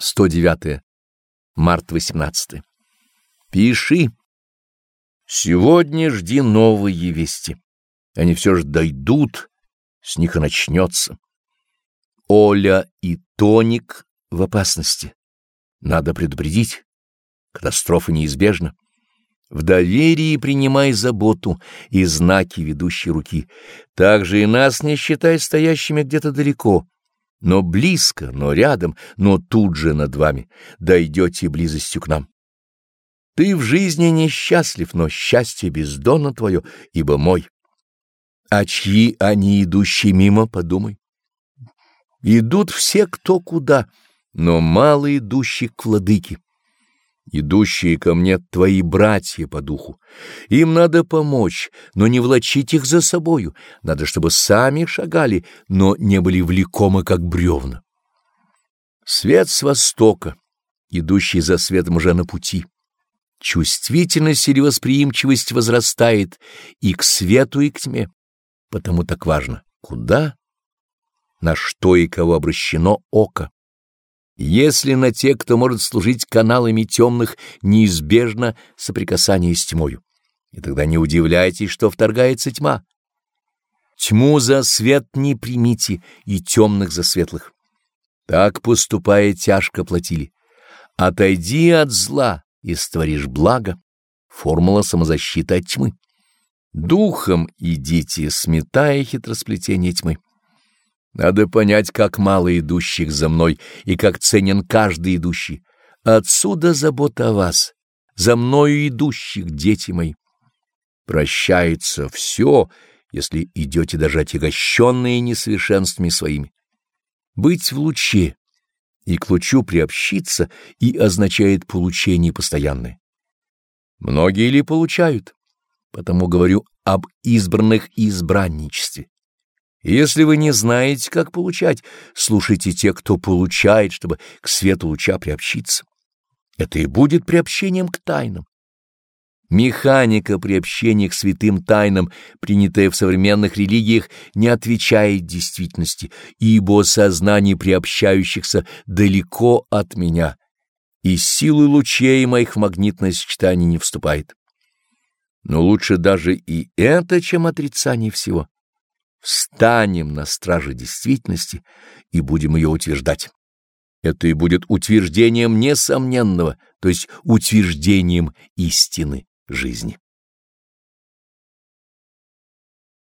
109. Март 18. Пиши. Сегодня жди новые вести. Они все же дойдут, с них и начнется. Оля и Тоник в опасности. Надо предупредить. Катастрофа неизбежна. В доверии принимай заботу и знаки ведущей руки. Также и нас не считай стоящими где-то далеко но близко, но рядом, но тут же над вами, дойдете близостью к нам. Ты в жизни несчастлив, но счастье бездонно твое, ибо мой. А чьи они, идущие мимо, подумай. Идут все кто куда, но мало идущих к владыке. Идущие ко мне твои братья по духу. Им надо помочь, но не влачить их за собою. Надо, чтобы сами шагали, но не были влекомы, как бревна. Свет с востока, идущий за светом уже на пути. Чувствительность или восприимчивость возрастает и к свету, и к тьме. Потому так важно, куда, на что и кого обращено око. Если на те, кто может служить каналами темных, неизбежно соприкасание с тьмою, и тогда не удивляйтесь, что вторгается тьма. Тьму за свет не примите, и темных за светлых. Так поступая тяжко платили. Отойди от зла и створишь благо. Формула самозащиты от тьмы. Духом идите, сметая хитросплетение тьмы. Надо понять, как мало идущих за мной и как ценен каждый идущий. Отсюда забота о вас, за мною идущих, дети мои. Прощается все, если идете даже отягощенные несовершенствами своими. Быть в луче и к лучу приобщиться и означает получение постоянное. Многие ли получают? Потому говорю об избранных избранничестве. Если вы не знаете, как получать, слушайте тех, кто получает, чтобы к свету луча приобщиться. Это и будет приобщением к тайнам. Механика приобщения к святым тайнам, принятая в современных религиях, не отвечает действительности, ибо сознание приобщающихся далеко от меня, и силы лучей моих в магнитное сочетание не вступает. Но лучше даже и это, чем отрицание всего. Встанем на страже действительности и будем ее утверждать. Это и будет утверждением несомненного, то есть утверждением истины жизни.